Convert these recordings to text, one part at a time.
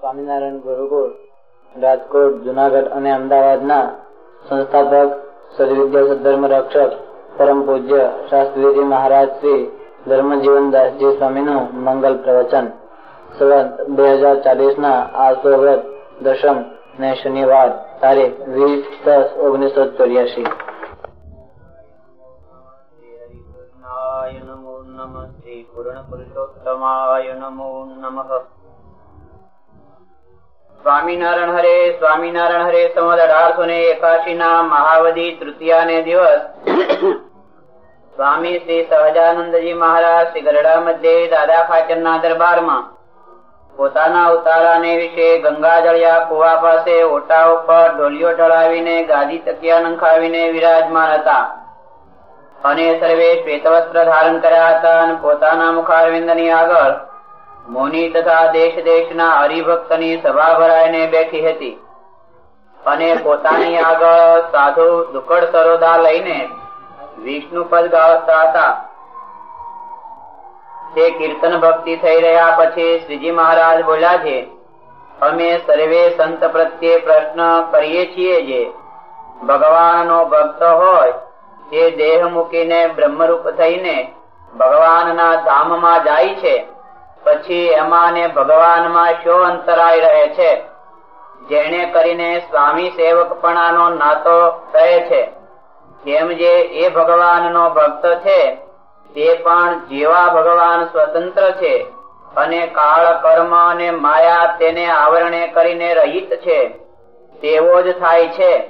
સ્વામિનારાયણ ગુરુકુળ, રાજકોટ, જુનાગઢ અને અમદાવાદના સંસ્થાપક સદવિદ્યા રક્ષક, પરમ પૂજ્ય શાસ્ત્રીજી મહારાજ શ્રી ધર્મજીવનદાસજી સ્વામીનું મંગલ પ્રવચન. શનિવાર તારીખ વીસ દસ ઓગણીસો ચોર્યાસી નમો નમઃ. શ્રી પૂર્ણ પુરુષોત્તમાય નમો નમઃ. સ્વામિનારાયણ હરે સ્વામિનારાયણ હરે સંવત અઢારસો ને એકાશી ના મહાવદી તૃતીયા ને દિવસ. સ્વામી શ્રી સહજાનંદજી મહારાજ શ્રી ગરડા મધ્ય દાદા ખાચર ના દરબારમાં પોતાના ઉતારાને વિશે ગંગાજળિયા કુવા પાસે ઓટા ઉપર ઢોલિયો ઢળાવીને ગાદી તકિયા નંખાવીને વિરાજમાન હતા. અને સર્વે શ્વેત વસ્ત્ર ધારણ કર્યા હતા અને પોતાના મુખારવિંદની આગળ મુનિ તથા દેશ દેશના હરિભક્તની સભા ભરાઈને બેઠી હતી. અને પોતાની આગળ સાધુ દુકડ સરોદા લઈને વિષ્ણુ પદ ગાવતા હતા. તે કીર્તન ભક્તિ થઈ રહ્યા પછી શ્રીજી મહારાજ બોલ્યા છે, અમે સર્વે સંત પ્રત્યે પ્રશ્ન કરીએ છીએ જે ભગવાનનો ભક્ત હોય, તે દેહ મૂકીને બ્રહ્મરૂપ થઈને ભગવાનના ધામમાં જાય છે. પછી એમાં ને ભગવાનમાં શું અંતરાય રહે છે જેને કરીને સ્વામી સેવકપણાનો નાતો રહે છે, જેમ જે એ ભગવાનનો ભક્ત છે, તે પણ જેવા ભગવાન સ્વતંત્ર છે અને કાળ કર્મ અને માયા તેને આવરણે કરીને રહિત છે, તેવો જ થાય છે.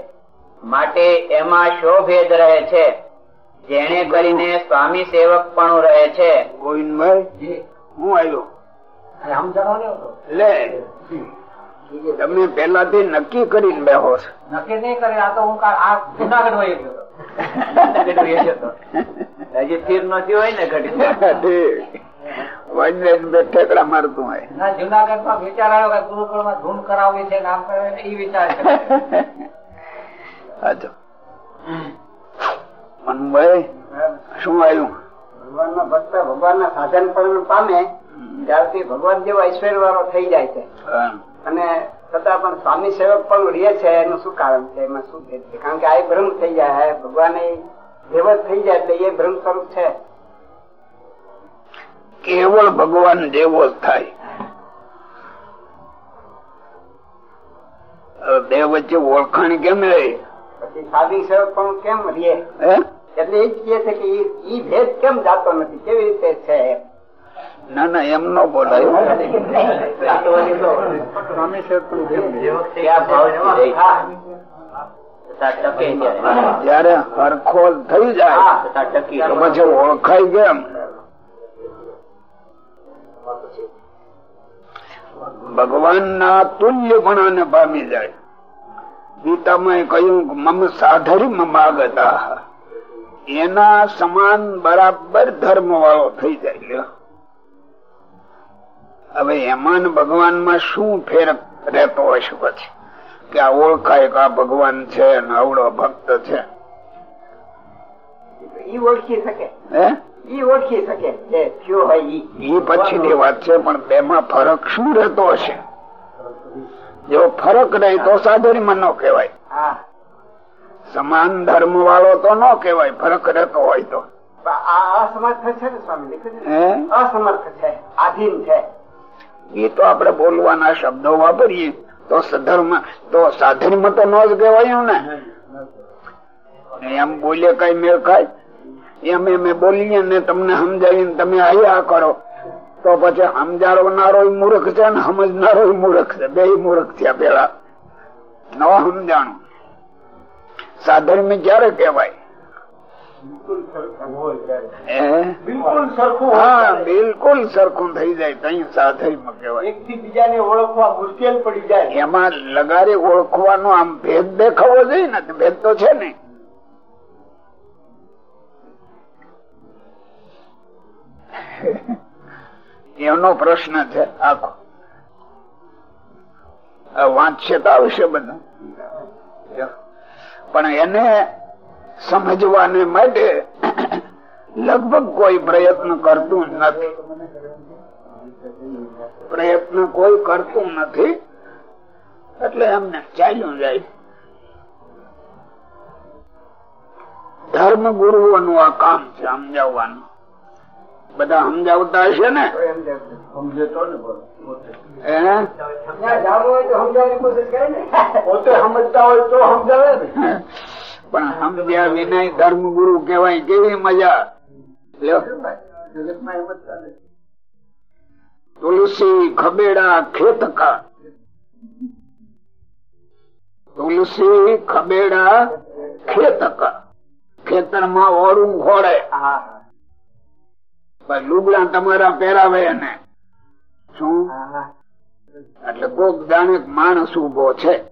માટે એમાં શો ભેદ રહે છે. જેને કરીને સ્વામી સેવક પણ રહે છે. ગોવિંદભાઈ? હું આવ્યો લે. તમે પેલાથી નક્કી કરીને બેહો છો. નક્કી નહીં કરે આ તો હું જુનાગઢ હજી સ્થિર નથી હોય ને ઘડી. ઠેકડા મારતું હોય. ના જુનાગઢમાં વિચાર આવ્યો કે ગુરુકુળમાં ધૂન કરાવવી છે નામ કરાવે એ વિચાર સાચો મનભાઈ શું આવ્યું ભગવાન નો ભક્ત ભગવાન ના સાધન પણ પામે ત્યારથી ભગવાન જેવો ઐશ્વર્ય વાળો થઈ જાય છે. અને છતાં પણ સ્વામી સેવક પણ રહે છે એનું શું કારણ છે? એમાં શું છે? કારણ કે આ ભ્રમ થઈ જાય ભગવાન એ દેવત થઈ જાય એટલે એ ભ્રમ સ્વરૂપ છે. કેવળ ભગવાન જેવો જ થાય. બે વચ્ચે ઓળખાણ કેમ રહી? પછી સાધી સેવક પણ કેમ રહે? હે? એટલે એ જ છે કે ઈ- ઈ ભેદ કેમ જાતો નથી? કેવી રીતે છે? ના ના એમ ન બોલાય. ત્યારે. જયારે હરખોલ થઈ જાય પછી ઓળખાય કેમ? ભગવાન ના તુલ્યપણાને પામી જાય. ગીતામાં કહ્યું મમ સાધરી મમાગતા એના સમાન બરાબર ધર્મ વાળો થઈ જાય. હવે એમાં ભગવાનમાં શું ફેર રહેતો હશે પછી? કે આ ઓળખાય કે આ ભગવાન છે અને આવડો ભક્ત છે. ઈ ઓળખી શકે. હે? ઈ ઓળખી શકે જે થયો હોય ઈ. પછીની વાત છે પણ બેમાં ફરક શું રહેતો હશે? જો ફરક રહે તો સાધરીમાં ન કહેવાય. સમાન ધર્મ વાળો તો ન કેવાય ફરક રહેતો હોય તો. અસમર્થ છે ને સ્વામી લખ્યું છે? ને? હે? અસમર્થ છે આધીન છે. એ તો આપણે બોલવાના શબ્દો વાપરીએ. તો સધર્મ તો સાધરીમાં તો ન જ કહેવાયું ને એમ બોલીએ કઈ મેળ ખાય? એમ એમ બોલીએ ને તમને સમજાવીને તમે આયા કરો. તો પછી સમજાવનારો મૂર્ખ છે ને સમજનારો મૂર્ખ છે. બે મૂર્ખ થયા પેલા. ન સમજાણું. સાધર્મ ક્યારે કહેવાય? બિલકુલ સરખું હા બિલકુલ સરખું થઈ જાય તઈ સાધર્મ કહેવાય. એક થી બીજાને ઓળખવા મુશ્કેલ પડી જાય. એમાં લગારે ઓળખવાનો આમ ભેદ દેખાવો જોઈએ ને ભેદ તો છે ને. એનો પ્રશ્ન છે આખો. આ વાંચશે તો આવશે બધું. પણ એને સમજવાને માટે લગભગ કોઈ પ્રયત્ન કરતું નથી. પ્રયત્ન કોઈ કરતું નથી. એટલે એમને ચાલ્યું જાય. ધર્મ ગુરુઓનું આ કામ સમજાવવાનું. બધા સમજાવતા હશે ને? પણ સમજ્યા વિનય ધર્મ ગુરુ કેવાય કેવી મજા? તુલસી ખબેડા ખેતકા. તુલસી ખબેડા ખેતકા. ખેતરમાં ઓળું ખોડે પણ લુગડા તમારા પહેરાવે એને. શું? એટલે કોક જાણે માણસ ઊભો છે.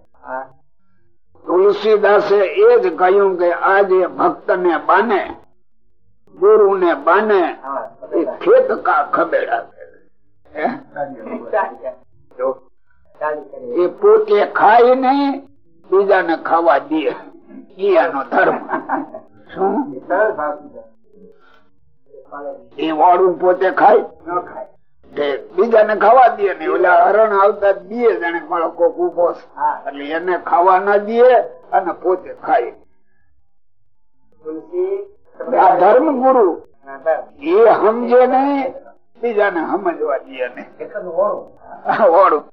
તુલસીદાસે એ જ કહ્યું કે આજે ભક્ત ને બાને ગુરુ ને બાને એ ખેત કા ખબેડા એ પોતે ખાય બીજા બીજાને ખાવા દે. ઈયાનો ધર્મ. શું? એ વાળું પોતે ખાય? બીજાને ખાવા દે ને. ઓલા હરણ આવતા બે જણે બાળકો ઊભો એટલે એને ખાવા ના દે અને પોતે ખાય. આ ધર્મ ગુરુ એ સમજે નહીં બીજાને સમજવા દે ને. ઓળું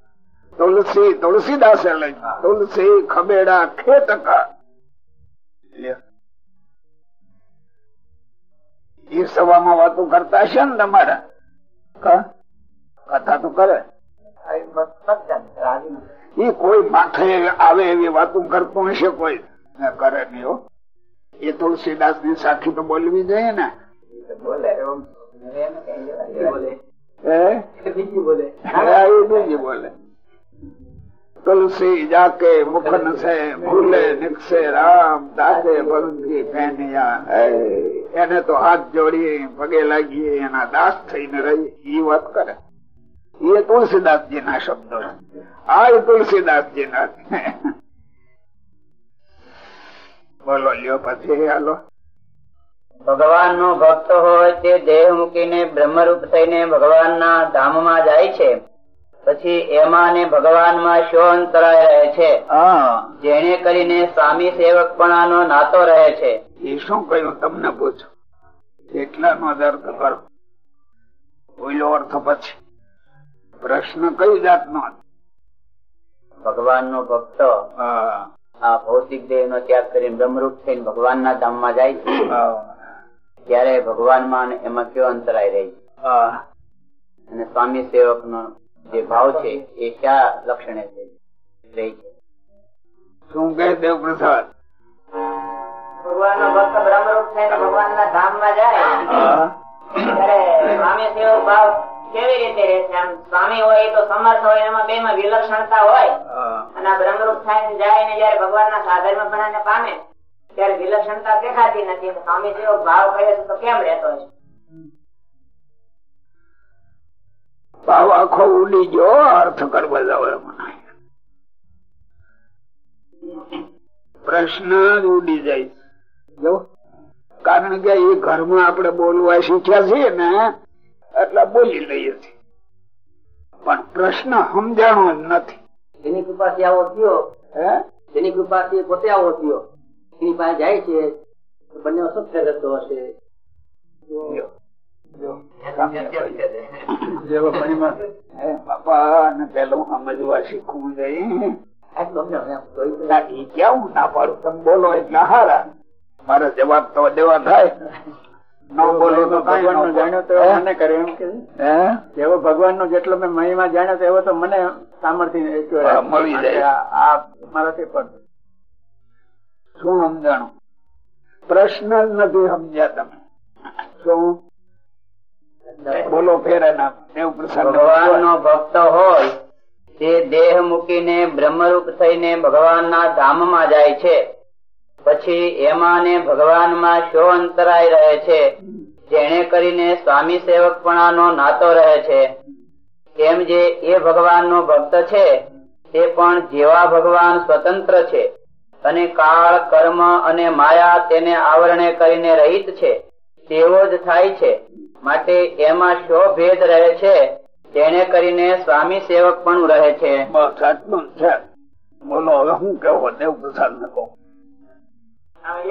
તુલસી તુલસીદાસે લઈ. તુલસી ખબેડા ખેતકા. એ સવામાં વાતો કરતા હશે ને તમારા? કથા તો કરે. એ કોઈ માથે આવે એવી વાતો કરતું હશે કોઈ? કરે નહીં હો. એ તુલસીદાસની સાખી તો બોલવી જોઈએ ને. બોલે. બોલે. બીજી બોલે. તુલસી જાકે મુખન સે ભૂલે નિકસે રામ દાદે પંખી પહેનિયા હે, એને તો હાથ જોડીએ પગે લાગીએ એના દાસ થઈને રહી એ વાત કરે. એ તુલસીદાસજી ના શબ્દો આ તુલસીદાસજી ના બોલો લ્યો પછી હાલો. ભગવાન નો ભક્ત હોય તે દેહ મૂકીને બ્રહ્મરૂપ થઈને ભગવાન ના ધામમાં જાય છે. પછી એમાં ને ભગવાનમાં શો અંતરાય રહે છે. જેને કરીને સ્વામી સેવકપણાનો નાતો રહે છે. એ શું કહ્યું તમને પૂછો? એટલાનો નો અર્થ કરો. ઓઈલો અર્થ પછી. પ્રશ્ન કઈ જાતનો ભગવાન નો ભક્ત. આ ભૌતિક દેહ નો ત્યાગ કરીને બ્રહ્મરૂપ થઈને ભગવાન ના ધામમાં જાય છે. ત્યારે ભગવાનમાં એમાં કયો અંતરાય રહે છે? હા. અને સ્વામી સેવક નો જે ભાવ છે એ કયા લક્ષણે રહે છે? શું કહે દેવ પ્રસાદ ભગવાન નો ભક્ત બ્રહ્મરૂપ થઈને ભગવાન ના ધામમાં જાય. ત્યારે સ્વામી સેવક ભાવ કેવી રીતે રહે છે? આમ સ્વામી હોય તો સમર્થ હોય એમાં બે માં વિલક્ષણતા હોય. અને આ બ્રહ્મરૂપ ને જાય ને જયારે ભગવાન ના માં પણ પામે ત્યારે વિલક્ષણતા દેખાતી નથી. સ્વામી જેવો ભાવ કરે તો કેમ રહેતો છે? ભાવ આખો ઉડી ગયો અર્થ કરવા જાવ પ્રશ્ન જ ઉડી જાય. જો કારણ કે એ ઘરમાં આપણે બોલવા શીખ્યા છીએ ને એટલે બોલી લઈએ છીએ. પણ પ્રશ્ન સમજાણો જ નથી. જેની કૃપાથી આવો થયો હે? જેની કૃપાથી પોતે આવો થયો એની પાસે જાય છે બંને સત્ય રહેતો હશે. પેલું સમજવા શીખવું જોઈએ આટલું સમજાવો એમ. તો એ ના, ઈ ક્યાં હું ના પાડું? તમે બોલો એટલે હારા. મારે જવાબ તો દેવા થાય. ભગવાન નો જેટલો મેં મહિમા જાણ્યો એવો તો મને સામર્થ્ય મળી જાય. મારાથી પણ. શું સમજાણું? પ્રશ્ન નથી સમજ્યા તમે. શું? બોલો ફેરા ભગવાન નો ભક્ત હોય, તે દેહ મૂકીને બ્રહ્મરૂપ થઈને ભગવાન ના ધામમાં જાય છે. પછી એમાં ને ભગવાનમાં શો અંતરાય રહે છે? જેને કરીને સ્વામી સેવકપણાનો નાતો રહે છે. એમ જે એ ભગવાન નો ભક્ત છે, તે પણ જેવા ભગવાન સ્વતંત્ર છે અને કાળ, કર્મ અને માયા તેને આવરણે કરીને રહિત છે. તેવો જ થાય છે. માટે એમાં શો ભેદ રહે છે? તેને કરીને સ્વામી સેવક પણ રહે છે. બસ છે. બોલો હવે હું કેવો દેવ પ્રસાદ ને કહું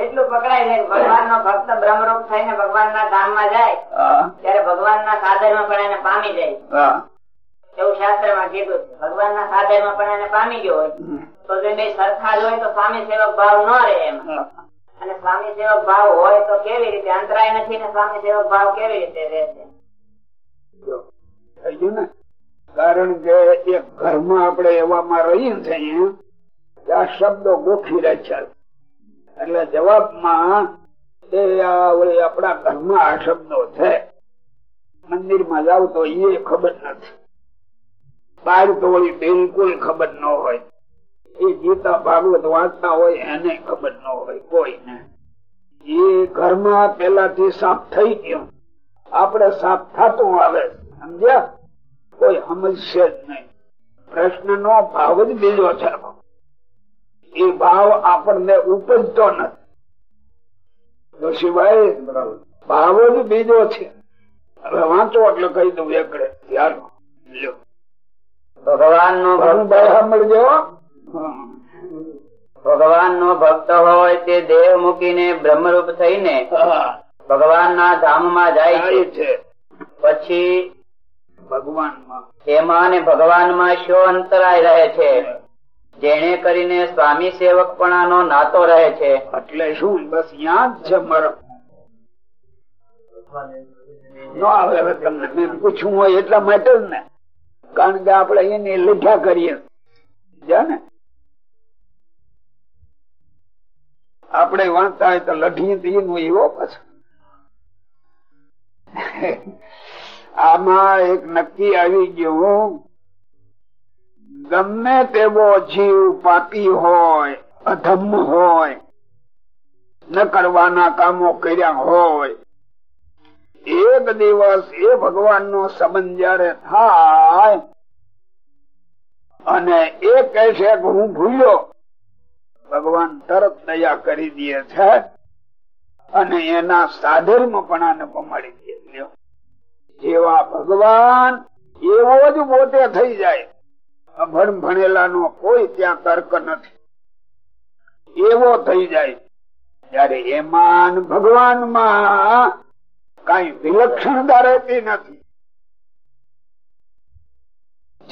એટલું પકડાય છે ભગવાન નો ભક્ત બ્રહ્મરૂપ થઈને ભગવાન ના ધામમાં જાય ત્યારે ભગવાન ના સાધનમાં પણ એને પામી જાય. એવું શાસ્ત્રમાં કીધું ભગવાન ના સાધનમાં પણ એને પામી ગયો હોય. તો બે સરખા જ હોય તો સ્વામી સેવક ભાવ ન રહે એમાં. અને સ્વામી સેવક ભાવ હોય તો કેવી રીતે? અંતરાય નથી ને સ્વામી સેવક ભાવ કેવી રીતે ગયું ને? કારણ કે એક ઘરમાં આપણે એવામાં રહીએ છીએ આ શબ્દો ગોખી રાખ્યા એટલે જવાબમાં એ આપણા ઘરમાં આ શબ્દો છે. મંદિરમાં જાવ તો એ ખબર નથી. બાર તો બિલકુલ ખબર ન હોય. એ ગીતા ભાગવત વાંચતા હોય એને ખબર ન હોય, કોઈને. એ ઘરમાં પેલાથી સાફ થઈ ગયો. આપણે સાફ થતું આવે, સમજ્યા? કોઈ સમજશે જ નહીં. પ્રશ્ન નો ભાવ જ બીજો છે. એ ભાવ આપણને ઉપજતો નથી. જોશીભાઈ, ભાવ જ બીજો છે. હવે વાંચો એટલે કહી દઉં એકડે. યાર ભગવાન નો ભાઈ સાંભળજો ભગવાન નો ભક્ત હોય તે દેહ મૂકીને બ્રહ્મરૂપ થઈને ભગવાન ના ધામમાં જાય છે. પછી ભગવાન એમાં અને ભગવાનમાં શો અંતરાય રહે છે? જેને કરીને સ્વામી સેવકપણા નો નાતો રહે છે. એટલે શું? બસ યાદ છે મારો. નો આવે હવે તમને. પૂછવું હોય એટલા માટે જ ને. કારણ કે આપડે એની લીઠા કરીએ. ને આપણે વાંચતા હોય તો લઢી દીનું એવો પછી. આમાં એક નક્કી આવી ગયું. ગમે તેવો જીવ પાપી હોય, અધમ હોય, ન કરવાના કામો કર્યા હોય, એક દિવસ એ ભગવાન નો સંબંધ જયારે થાય, અને એ કહે છે કે હું ભૂલ્યો ભગવાન તરત દયા કરી દે છે અને એના સાધર્મપણાને પમાડી દે જેવા ભગવાન એવો જ પોતે થઈ જાય. અભણ ભણેલા નો કોઈ ત્યાં તર્ક નથી. એવો થઈ જાય. ત્યારે એમાં ભગવાનમાં કઈ વિલક્ષણતા રહેતી નથી.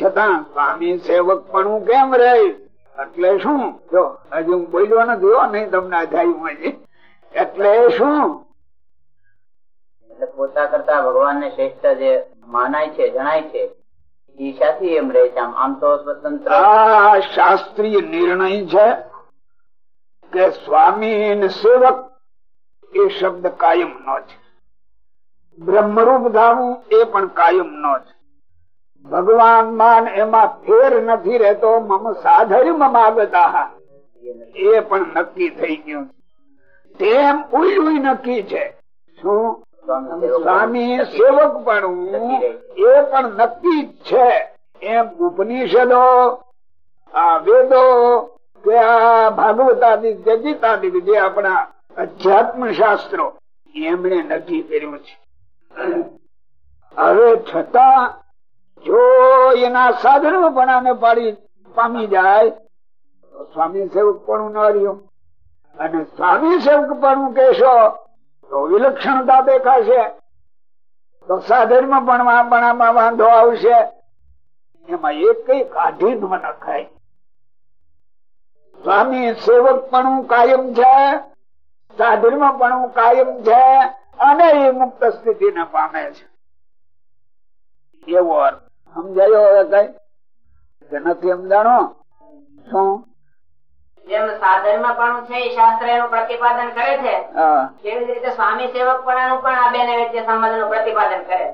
છતાં સ્વામી સેવક પણ કેમ રહે? એટલે શું? જો હજી હું બોલ્યો નથી હો નહીં તમને અજાયું એટલે શું? એટલે પોતા કરતા ભગવાન ને શ્રેષ્ઠ જે માનાય છે જણાય છે ઈશાથી એમ રહે છે આમ. આમ તો સ્વતંત્ર. આ શાસ્ત્રીય નિર્ણય છે કે સ્વામી સેવક એ શબ્દ કાયમ નો છે. બ્રહ્મરૂપ ધામું એ પણ કાયમ નો છે. ભગવાન માન એમાં ફેર નથી રહેતો, મમ સાધર્મ માગતા એ પણ નક્કી થઈ ગયું. તેમ ઉલ્લું નક્કી છે. શું? સ્વામી સેવક પણ એ પણ નક્કી છે. એમ ઉપનિષદો, આ વેદો, કે આ ભાગવતાદિક કે ગીતાદિક જે આપણા અધ્યાત્મ શાસ્ત્રો એમણે નક્કી કર્યું છે. હવે છતાં જો એના સાધનોપણાને પાડી પામી જાય સ્વામી સેવક પણ ન અને સ્વામી સેવક પણ કહેશો, તો વિલક્ષણતા દેખાશે. તો સાધર્મ પણ વાંધો આવશે. એમાં એક કઈ કાઢી ન નખાય સ્વામી સેવક પણ કાયમ છે, સાધર્મ પણ કાયમ છે, અને એ મુક્ત સ્થિતિ ને પામે છે. એવો અર્થ. સમજાયો હવે કઈ? કે નથી સમજાણો? શું? જેમ સાધન પણ છે શાસ્ત્ર એનું પ્રતિપાદન કરે છે કેવી રીતે સ્વામી સેવક પણ આ બે વચ્ચે સંબંધનું પ્રતિપાદન કરે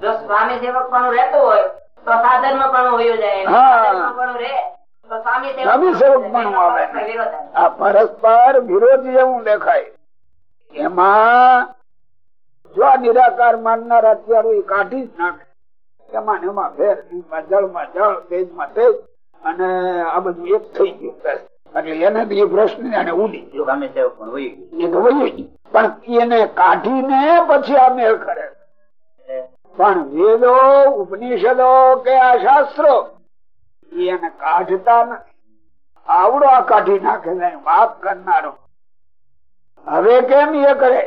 જો સ્વામી સેવક પણ રહેતું હોય તો સાધનમાં પણ જાય સાધનમાં પણ રહે પણ પરસ્પર વિરોધ. આ જેવું દેખાય. એમાં જો નિરાકાર માનનાર અત્યારે કાઢી જ નાખે. એમાં એમાં ફેર જળમાં જળ તેજમાં તેજ અને આ બધું એક થઈ ગયું એટલે એને બી પ્રશ્ન એને ઉડી ગયો. સ્વામી સેવક પણ એ તો વયું પણ એને કાઢીને પછી આ મેળ કરે પણ વેદો ઉપનિષદો કે આ શાસ્ત્રો એને કાઢતા નથી આવડો આ કાઢી નાખે વાત કરનારો. હવે કેમ એ કરે?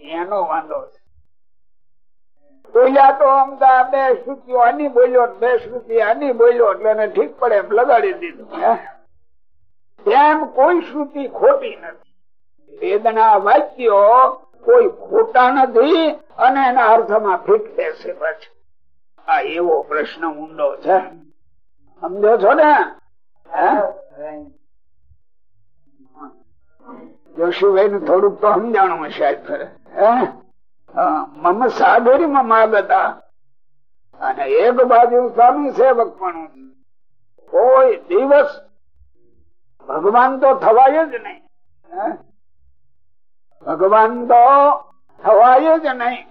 એનો વાંધો છે બોલ્યા તો અમદા બે શ્રુતિઓ આની બોલ્યો બે શ્રુતિ આની બોલ્યો એટલે એને ઠીક પડે એમ લગાડી દીધું. એમ કોઈ શ્રુતિ ખોટી નથી. વેદના વાક્યો કોઈ ખોટા નથી અને એના અર્થમાં ફિટ બેસે પછી. આ એવો પ્રશ્ન ઊંડો છે. સમજો છો ને? હે? જોશીભાઈ ને થોડુંક તો સમજાણું હશે હા, મમ સાગરી માગતા અને એક બાજુ સ્વામી સેવક પણ કોઈ દિવસ ભગવાન તો થવાય જ નહીં? ભગવાન તો થવાય જ નહીં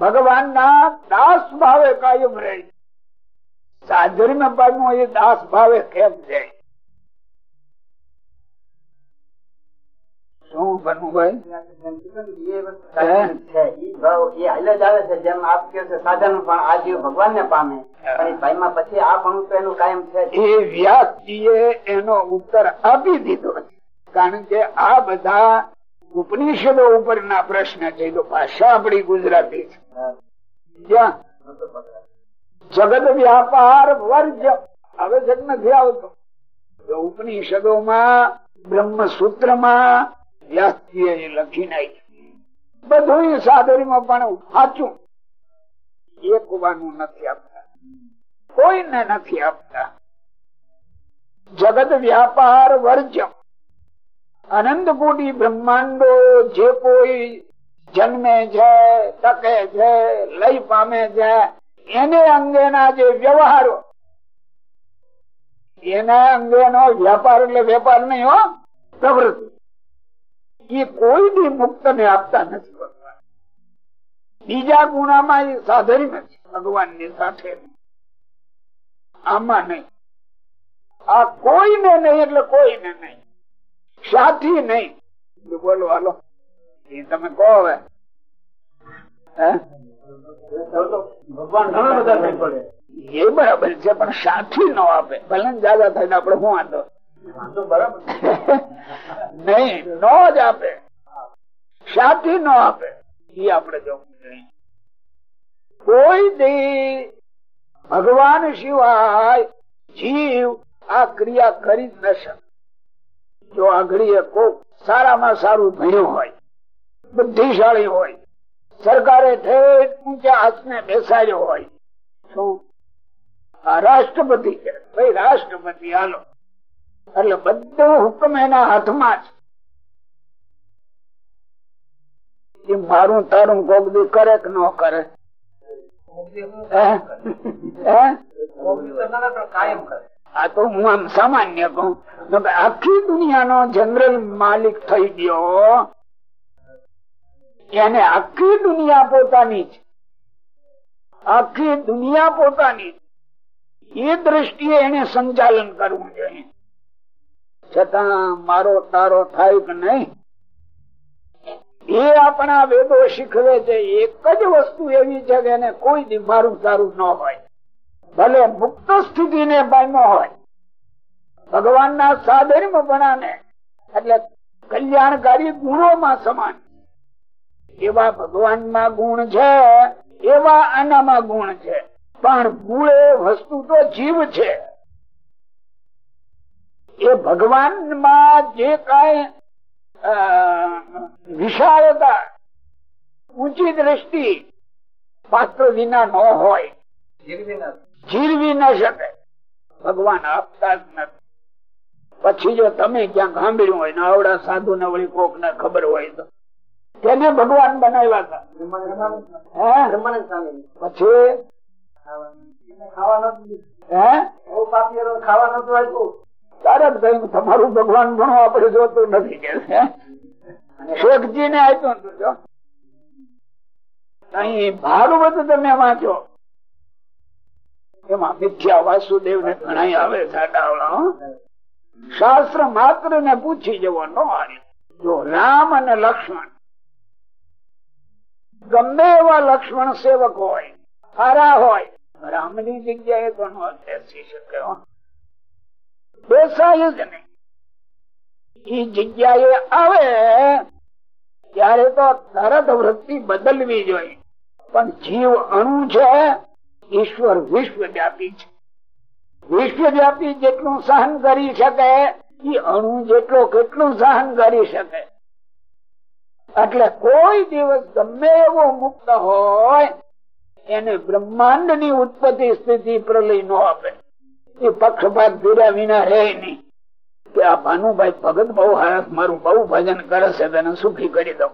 ભગવાન ના દાસ ભાવે કાયમ રહે સાધરી પામો એ દાસ ભાવે કેમ જાય શું બનવું ભાઈ જેમ આપ કહો સાધન પણ આ જીવ ભગવાન ને પામે પણ એ ભાઈમાં પછી આ પણ તો એનું કાયમ છે એ વ્યાસજીએ એનો ઉત્તર આપી દીધો કારણ કે આ બધા ઉપનિષદો ઉપરના પ્રશ્ન છે તો ભાષા આપણી ગુજરાતી છે. જ્યાં જગત વ્યાપાર વર્જ હવે જગ નથી આવતો. તો ઉપનિષદોમાં બ્રહ્મસૂત્રમાં લખી નાખી બધું સાદરીમાં પણ સાચું. એક વાનું નથી આપતા. કોઈને નથી આપતા. જગત વ્યાપાર વર્જ્ય અનંત કોટી બ્રહ્માંડો જે કોઈ જન્મે છે તકે છે, લઈ પામે છે, એને અંગેના જે વ્યવહારો. એના અંગેનો વ્યાપાર એટલે વેપાર નહીં હો, પ્રવૃત્તિ. એ કોઈ બી મુક્ત ને આપતા નથી ભગવાન. બીજા ગુણામાં એ સાધન નથી ભગવાનની સાથે. આમાં નહીં. આ કોઈને નહીં એટલે કોઈને નહીં. સાથી નહીં. બોલો હાલો. એ તમે કહો હવે. હે? ભગવાન એ બરાબર છે પણ સાથી ન આપે. ભલે જાદા થઈને આપડે શું વાંધો. નહીં, ન જ આપે. સાથી નો આપે. એ આપણે જોવું કોઈ દી ભગવાન સિવાય જીવ આ ક્રિયા કરી ન શકે. જો આગળ કોક સારામાં સારું ભણ્યું હોય, બુદ્ધિશાળી હોય, સરકારે ઠેઠ ઊંચા હાથને બેસાડ્યો હોય શું આ રાષ્ટ્રપતિ છે ભાઈ રાષ્ટ્રપતિ હાલો. એટલે બધો હુકમ એના હાથમાં છે મારું તારું કોક કરે કે ન કરે? આ તો હું આમ સામાન્ય કહું. આખી દુનિયાનો જનરલ માલિક થઈ ગયો. એને આખી દુનિયા પોતાની છે આખી દુનિયા પોતાની એ દ્રષ્ટિએ એને સંચાલન કરવું જોઈએ. છતાં મારો તારો થાય કે નહીં? એ આપણા વેદો શીખવે છે, એક જ વસ્તુ એવી છે કે કોઈ દી મારું તારું ન હોય. ભલે મુક્ત સ્થિતિ ને હોય. ભગવાન ના સાધર્મપણાને, એટલે કલ્યાણકારી ગુણોમાં સમાન. એવા ભગવાનમાં ગુણ છે, એવા આનામાં ગુણ છે. પણ મૂળે વસ્તુ તો જીવ છે. એ ભગવાનમાં જે કઈ વિશાળતા ઊંચી દ્રષ્ટિ પાત્ર વિના ન હોય. જીરવી ન શકે. ભગવાન આપતા જ નથી. પછી જો તમે ક્યાંક સાંભળ્યું હોય ને આવડા સાધુ ને વળી કોક ને ખબર હોય તો. તેને ભગવાન બનાવ્યા હતા. પછી? ખાવાનું ખાવાનું તો હતું તરત કહ્યું, તમારું ભગવાન ભણો આપણે જોતું નથી કે શેખજી ને આપ્યું અહીં ભાગવત તમે વાંચો. એમાં મિથ્યા વાસુદેવ ને ઘણા આવે શાસ્ત્ર માત્ર ને પૂછી જવો ન જો રામ અને લક્ષ્મણ, ગમે એવા લક્ષ્મણ સેવક હોય, સારા હોય, રામની જગ્યાએ ન બેસી શકે બેસાય જ નહીં. જગ્યાએ આવે ત્યારે તો તરત વૃત્તિ બદલવી જોઈએ. પણ જીવ અણુ છે, ઈશ્વર વિશ્વવ્યાપી છે. વિશ્વવ્યાપી જેટલું સહન કરી શકે એ અણુ જેટલો કેટલું સહન કરી શકે. એટલે કોઈ દિવસ ગમે એવો મુક્ત હોય, એને બ્રહ્માંડની ઉત્પત્તિ સ્થિતિ પ્રલય નો આપે. એ પક્ષપાત પીડા વિના રહે નહીં. કે આ ભાનુભાઈ ભગત બહુ હાથ મારું, બહુ ભજન કરે છે તેને સુખી કરી દઉં.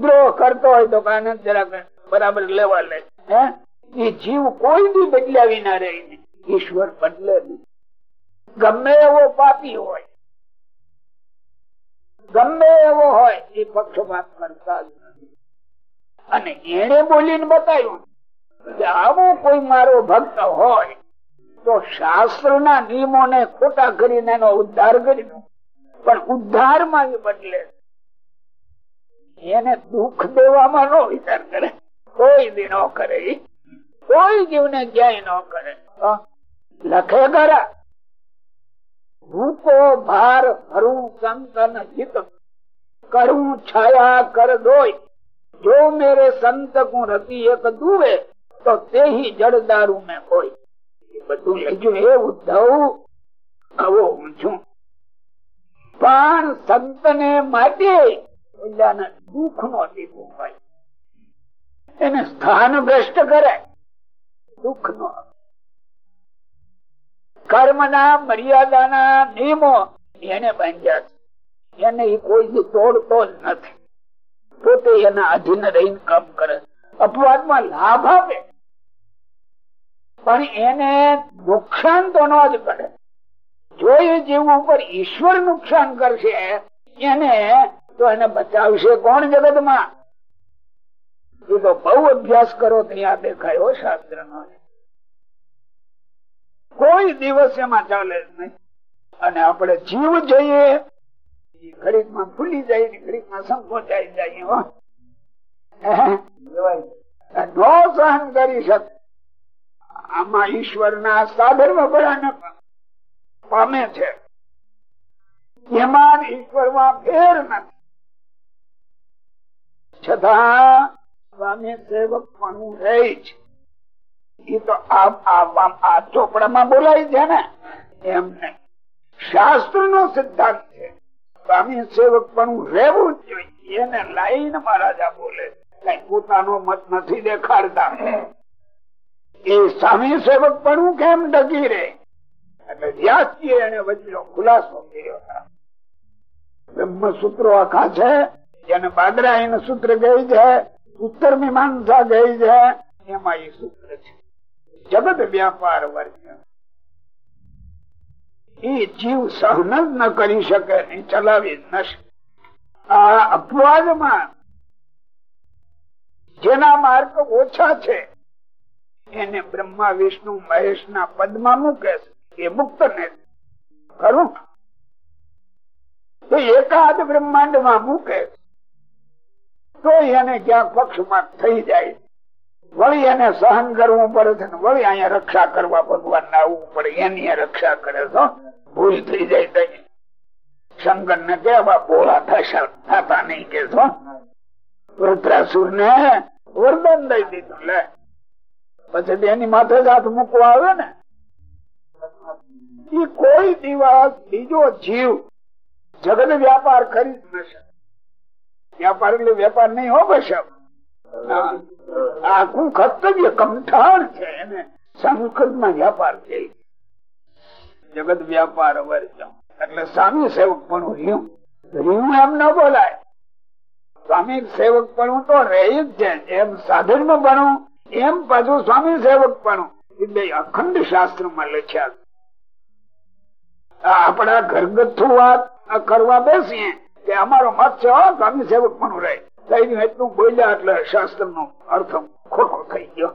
દ્રોહ કરતો હોય તો કાને જરાક બરાબર લેવા લે. હે? એ જીવ કોઈ બી બદલ્યા વિના રહે નહીં. ઈશ્વર બદલે નહીં. ગમે એવો પાપી હોય, ગમે એવો હોય, એ પક્ષપાત કરતા અને એને બોલીને બતાવ્યું કે આવો કોઈ મારો ભક્ત હોય તો શાસ્ત્ર ના નિયમો ને ખોટા કરીને એનો ઉદ્ધાર કરી પણ ઉદ્ધારમાં બદલે એને દુઃખ દેવામાં નો વિચાર કરે. કોઈ દી નો કરે કોઈ જીવને ક્યાંય ન કરે. લખે ખરા. ભૂકો ભાર હરું સંતન હિત. કરું છાયા કર દોય. જો મેરે સંત કુ રતી એક દુવે, તો તે જડ દારૂ મેં કોઈ બધું આવો હું માટે દુઃખ નો દીપો હોય એને સ્થાન ભ્રષ્ટ કરે. દુઃખ નો કર્મના મર્યાદાના નિયમો એને બાંધ્યા છે. એને કોઈ તોડતો જ નથી. પોતે એના અધીન રહીને કામ કરે અપવાદમાં લાભ આપે. પણ એને નુકસાન તો ન જ કરે. જો એ જીવ ઉપર ઈશ્વર નુકસાન કરશે, એને તો એને બચાવશે કોણ જગતમાં? એ તો બહુ અભ્યાસ કરો ત્યાં દેખાયો શાસ્ત્ર કોઈ દિવસ એમાં ચાલે જ નહીં. અને આપણે જીવ જઈએ ઘડીકમાં ફૂલી જાય ઘડીકમાં સંકોચાઈ જાય નો સહન કરી શકે આમાં ઈશ્વર ના સાધર્મ પામે છે. એમાં ઈશ્વરમાં ફેર નથી. છતાં સ્વામી સેવક પણ રહે છે. એ તો આ ચોપડામાં બોલાય છે ને, એમ નહીં. શાસ્ત્ર નો સિદ્ધાંત છે. સ્વામી સેવક પણ રહેવું જોઈએ. એને લાઈન મહારાજા બોલે કઈ પોતાનો મત નથી દેખાડતા. એ સ્વામી સેવક પણ કેમ ડગી રે? જગત વ્યાપાર વર્ગ. એ જીવ સહન જ ન કરી શકે, એ ચલાવી ન શકે. આ અપવાદમાં જેના માર્ગ ઓછા છે એને બ્રહ્મા, વિષ્ણુ મહેશ ના પદમાં મૂકે છે. એ મુક્ત ને? ખરું એકાદ બ્રહ્માંડમાં મૂકે તો એને ક્યાંક પક્ષપાત થઈ જાય. વળી એને સહન કરવું પડે છે વળી અહીંયા રક્ષા કરવા ભગવાન ને આવવું પડે. એની રક્ષા કરે તો ભૂલ થઈ જાય તો શંકર ને કેવા બોળા થશે. થતા નહીં કે છો ને વરદાન દઈ દીધું, લે. પછી એની માથે જ હાથ મૂકવા આવે ને કોઈ દિવસ બીજો જીવ જગત વ્યાપાર કરી ન શકે. વ્યાપાર એટલે વેપાર નહીં હો આખું કર્તવ્ય કંઠાણ છે એને સંસ્કૃતમાં વ્યાપાર છે જગત વ્યાપાર વર્જ એટલે સ્વામી સેવક પણ રહ્યું રહ્યું એમ ન બોલાય. સ્વામી સેવક પણ તો રહે જ છે એમ સાધનમાં ભણું એમ પાછું સ્વામી સેવક પણ. અખંડ શાસ્ત્રમાં લખ્યા આપણા ઘરગથ્થુ વાત કરવા બેસીએ કે અમારો મત છે સ્વામી સેવક પણ રહે. એટલું બોલ્યા એટલે શાસ્ત્ર નો અર્થ ખોટો થઈ ગયો.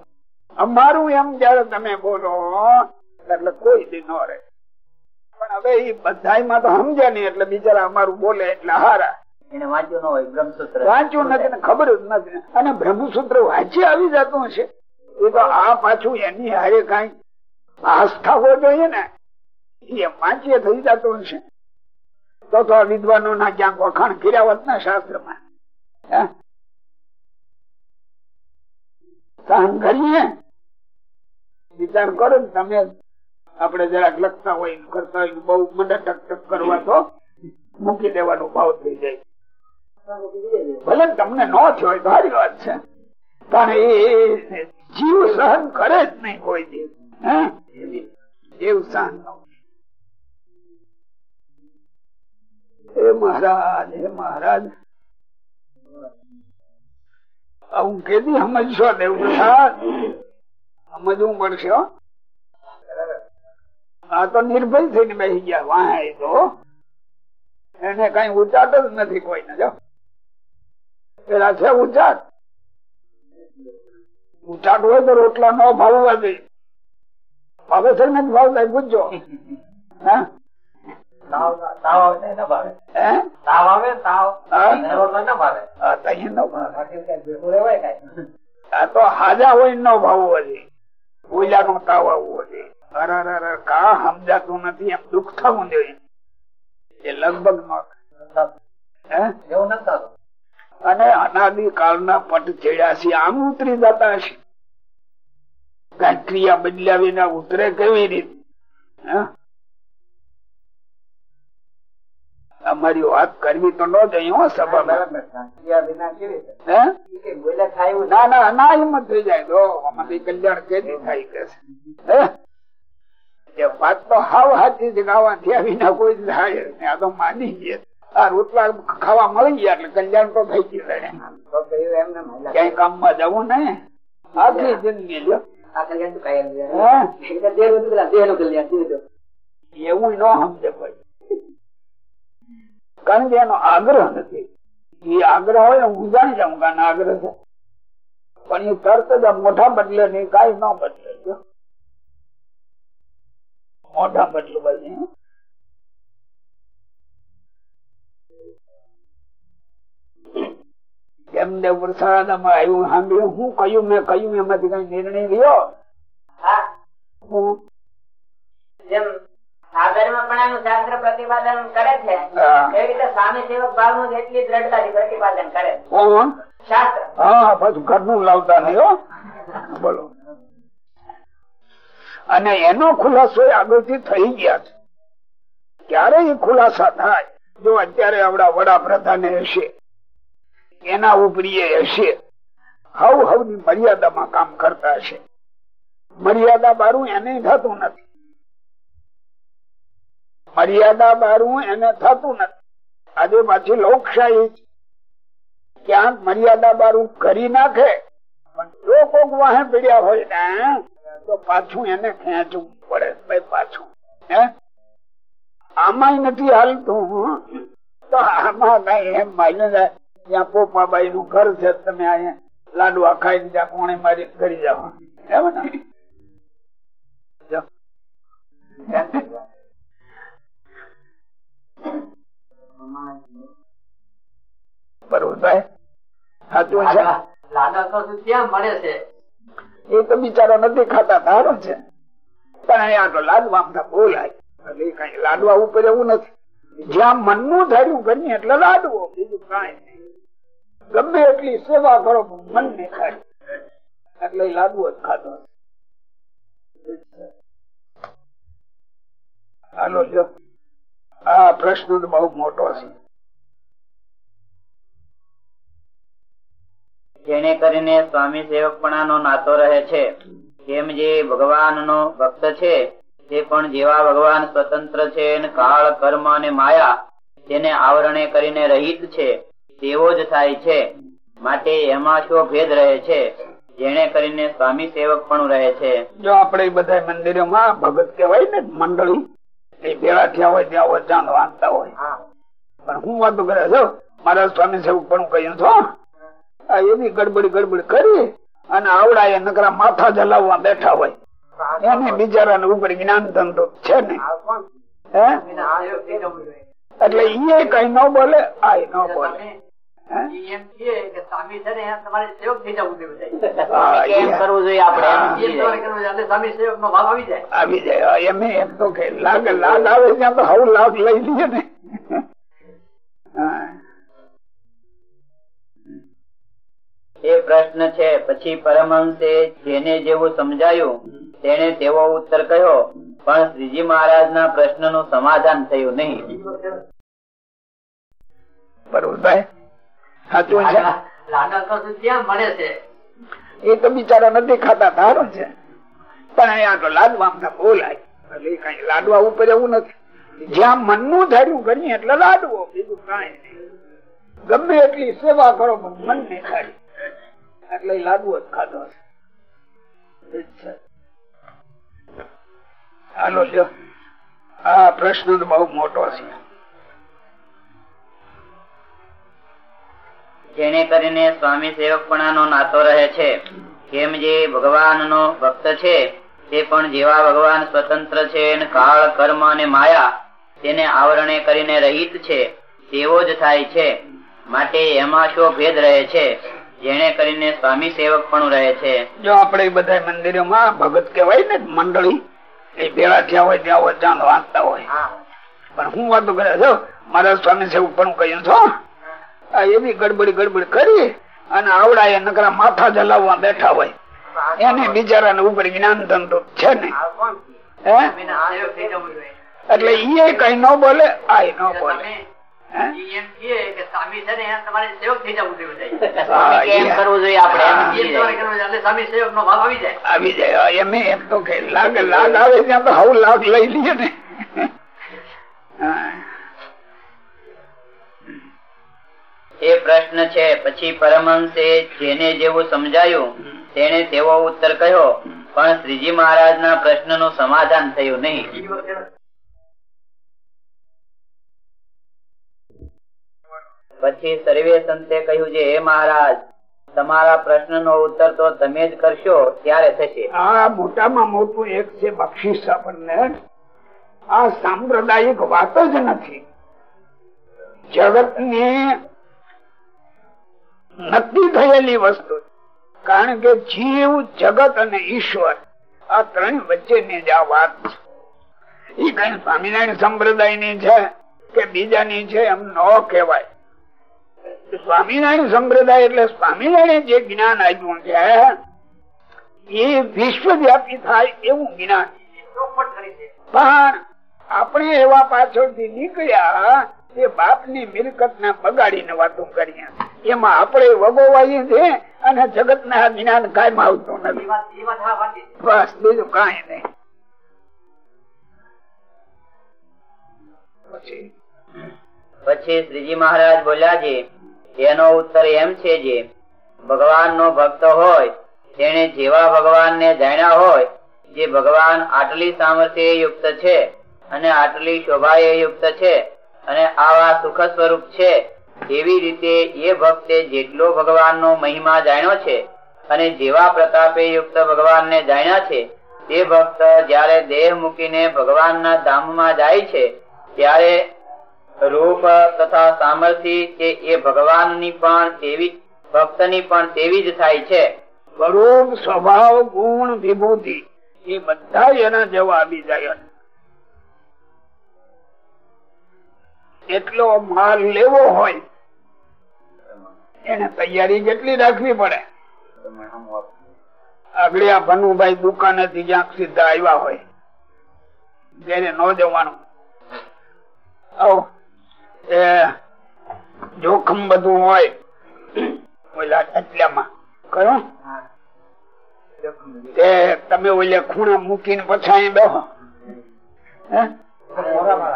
અમારું એમ જયારે તમે બોલો, એટલે કોઈ દી રહે. પણ હવે એ બધા તો સમજે નહીં, એટલે બિચારા અમારું બોલે એટલે હારા. એને વાંચ્યું વિદ્વાનો ના ક્યાંક વખાણ કર્યા હોત શાસ્ત્રમાં કરીએ. વિચાર કરો ને તમે. આપડે જરાક લખતા હોય કરતા હોય બઉ મને ટક ટક કરવા તો મૂકી દેવાનો ભાવ થઈ જાય. ભલે તમને ન થયો સારી વાત છે. પણ એ જીવ સહન કરે જ નહીં કોઈ દિવસ. જીવ સહન હે મહારાજ હે મહારાજ. હું કેદી સમજશો દેવ પ્રસાદ સમજવું પડશે આ તો નિર્ભય થઈને બેસી ગયા, વાહ તો. એને કઈ ઉચાટ જ નથી કોઈને, જો. પેલા છે ઉચાટ ઉચાટ હોય તો રોટલા ન ભાવવા જોઈએ ભાવે છે ને પૂછજો. ભાવે. હા? ભાવે. આ તો હાજા હોય ન ભાવવો જોઈએ ઓઈલા નો તાવ આવવો જોઈએ અરે કા સમજાતું નથી એમ દુઃખ થવું જોઈએ. એ લગભગ ન એવું ન થતું અને અનાદિ કાળના પટ ચડ્યા છે. આમ ઉતરી જતા હશે. કઈ ક્રિયા બદલ્યા વિના ઉતરે કેવી રીતે? અમારી વાત કરવી તો ન કઈ બોલ્યા થાય ના ના હિંમત થઈ જાય. તો અમારી કલ્યાણ કેદી થાય કે છે? વાત તો હાવ હાથી છે ગાવા થયા વિના કોઈ જ થાય. આ તો માની ગયા. આ રોટલા ખાવા મળી ગયા એટલે કલ્યાણ તો થઈ ગયું. ક્યાંય કામમાં જવું ને આખી જિંદગી. એવું ન સમજે કોઈ. કારણ કે એનો આગ્રહ નથી. એ આગ્રહ હોય હું જાણી જાઉં કે આગ્રહ છે. પણ એ તરત જ મોઢા બદલે નહીં કઈ ન બદલે જો. મોઢા બદલું બદલે કેમ દેવ પ્રસાદ આવ્યું સાંભળ્યું હું કયું મેં કયું એમાંથી કઈ નિર્ણય લ્યો. જેમ શાસ્ત્ર પ્રતિપાદન કરે છે એવી રીતે સ્વામી સેવક ભાવનું જ એટલી દ્રઢતાથી પ્રતિપાદન કરે શાસ્ત્ર. હા પછી ઘરનું લાવતા નહીં હો. બોલો. અને એનો ખુલાસો એ આગળથી થઈ ગયા છે. ક્યારે એ ખુલાસા થાય જો અત્યારે આપણા વડાપ્રધાન હશે એના ઉપરી હશે હવ હવની મર્યાદામાં કામ કરતા હશે મર્યાદા બારું એને થતું નથી. મર્યાદા બારું એને થતું નથી. આજે પાછી લોકશાહી ક્યાંક મર્યાદા બારું કરી નાખે, પણ જો કોક વાહે પીડ્યા હોય ને, તો પાછું એને ખેંચવું પડે, ભાઈ પાછું. હે? આમાંય નથી હાલતું તો આમાં કઈ એમ માની જાય ત્યાં પોપાબાઈ નું ઘર છે તમે અહીંયા લાડવા ખાઈને ત્યાં કોણે મારી કરી જાવ એમ ને? જો. બરોબર ભાઈ સાચું છે? લાડવા તો શું ક્યાં મળે છે? એ તો બિચારો નથી ખાતા ધારો છે. પણ તો લાડવા બોલાય. એટલે કઈ લાડવા ઉપર એવું નથી. જ્યાં મનનું ધાર્યું કરીએ એટલે લાડવો બીજું કઈ ગમે એટલી સેવા કરો મન ને જેને કરીને સ્વામી સેવકપણાનો નાતો રહે છે, જેમ જે ભગવાનનો ભક્ત છે, તે પણ જેવા ભગવાન સ્વતંત્ર છે કાળ, કર્મ અને માયા તેને આવરણે કરીને રહિત છે. તેવો જ થાય છે. માટે એમાં શું ભેદ રહે છે. જેને કરીને સ્વામી સેવક પણ રહે છે. જો આપણે બધા મંદિરોમાં ભગત કહેવાય ને મંડળી એ ભેળા થયા હોય ત્યાં વચાણ વાંચતા હોય. પણ હું વાતો કરે છો મારા સ્વામી સેવક પણ કહ્યું છો આ એવી ગડબડી ગડબડ કરી અને આવડા એ નકરા માથા જલાવવા બેઠા હોય. એને બિચારા ઉપર જ્ઞાન ધંધો છે ને. હે એટલે ઈ કઈ ન બોલે આ ન બોલે. એ પ્રશ્ન છે. પછી પરમહંસે જેને જેવું સમજાયું તેને તેવો ઉત્તર કહ્યો પણ શ્રીજી મહારાજ ના પ્રશ્નનું સમાધાન થયું નહીં. બરોબર સાચું છે લાડવા તો શું મળે છે. એ તો બિચારા નથી ખાતા ધારો છે. પણ અહીંયા તો લાડવા બોલાય. એટલે કઈ લાડવા ઉપર એવું નથી. જ્યાં મનનું ધાર્યું ગણી એટલે લાડવો. બીજું કઈ નહીં. ગમે એટલી સેવા કરો પણ મન ને એટલે લાડવો જ ખાધો છે. હાલો લ્યો આ પ્રશ્ન બહુ મોટો છે. જેને કરીને સ્વામી સેવકપણાનો નાતો રહે છે. કેમ જે ભગવાનનો ભક્ત છે તે પણ જેવા ભગવાન સ્વતંત્ર છે કાળ કર્મ અને માયા તેને આવરણે કરીને રહિત છે તેવો જ થાય છે. માટે એમાં શો ભેદ રહે છે? જેને કરીને સ્વામી સેવક પણ રહે છે. જો આપણે બધા મંદિરોમાં ભગત કહેવાય ને મંડળી એ ભેળા થયા હોય ત્યાં હોય ચાંદ વાંચતા હોય. પણ હું વાતો કરે છો મારા સ્વામી સેવક પણ કહ્યું છો આ એવી ગડબડી ગડબડી કરી અને આવડા એ નકરા માથા જલાવવા બેઠા હોય. એને બિચારાને ઉપર જ્ઞાન ધંધો છે ને. એટલે ઈ કઈ ન બોલે આ ન બોલે. ને નો લાગ લાગ આવે ત્યાં તો હવ લાગ લઈ લઈએ ને. એ પ્રશ્ન છે. પછી પરમહંસે જેને જેવું સમજાયું તેને તેવો ઉત્તર કહ્યો. પણ શ્રીજી મહારાજ ના પ્રશ્નનું સમાધાન થયું નહીં. પછી સર્વે સંતે કહ્યું છે હે મહારાજ, તમારા પ્રશ્ન નો ઉત્તર તો તમે જ કરશો, ત્યારે થશે. આ મોટામાં મોટું એક છે બક્ષિસ આપણને. આ સાંપ્રદાયિક વાત જ નથી. જગતની નક્કી થયેલી વસ્તુ. કારણ કે જીવ, જગત અને ઈશ્વર આ ત્રણ વચ્ચેની જ આ વાત છે. એ કઈ સ્વામિનારાયણ સંપ્રદાયની છે કે બીજાની છે એમ ન કહેવાય. સ્વામિનારાયણ સંપ્રદાય એટલે સ્વામિનારાયણ જે જ્ઞાન આપ્યું છે, એ વિશ્વવ્યાપી થાય એવું જ્ઞાન. પણ આપણે એવા પાછળથી નીકળ્યા એ બાપની મિલકત ને વાતો કરીએ એમાં આપણે વગોવાઈએ છે અને જગત ના જ્ઞાન કાયમ આવતું નથી. બસ, બીજું કઈ નહીં. પછી? શ્રીજી મહારાજ બોલ્યા છે, એનો ઉત્તર એમ છે જે ભગવાન નો ભક્ત હોય તેને જેવા ભગવાન ને જાણ્યા હોય, જે ભગવાન આટલી સામર્થ્ય યુક્ત છે અને આટલી શોભા યુક્ત છે અને આવા સુખ સ્વરૂપ છે, એવી રીતે એ ભક્તે જેટલો ભગવાન નો મહિમા જાણ્યો છે અને જેવા પ્રતાપે યુક્ત ભગવાન ને જાણ્યા છે, તે ભક્ત જયારે દેહ મૂકીને ભગવાનના ધામમાં જાય છે, ત્યારે રૂપ તથા સામર્થ્ય કે એ ભગવાનની પણ તેવી, ભક્તની પણ તેવી જ થાય છે. સ્વરૂપ સ્વભાવ ગુણ વિભૂતિ, એ બધા એના જેવા આવી જાય એટલો માલ લેવો હોય, એને તૈયારી કેટલી રાખવી પડે. આગળ ભનુભાઈ દુકાને થી જ્યાં સીધા આવ્યા હોય ઘેરે ન જવાનું. એ જોખમ બધું હોય, ઓલા એટલામાં કયો તમે ઓલે ખૂણા મૂકીને પછી બેહો?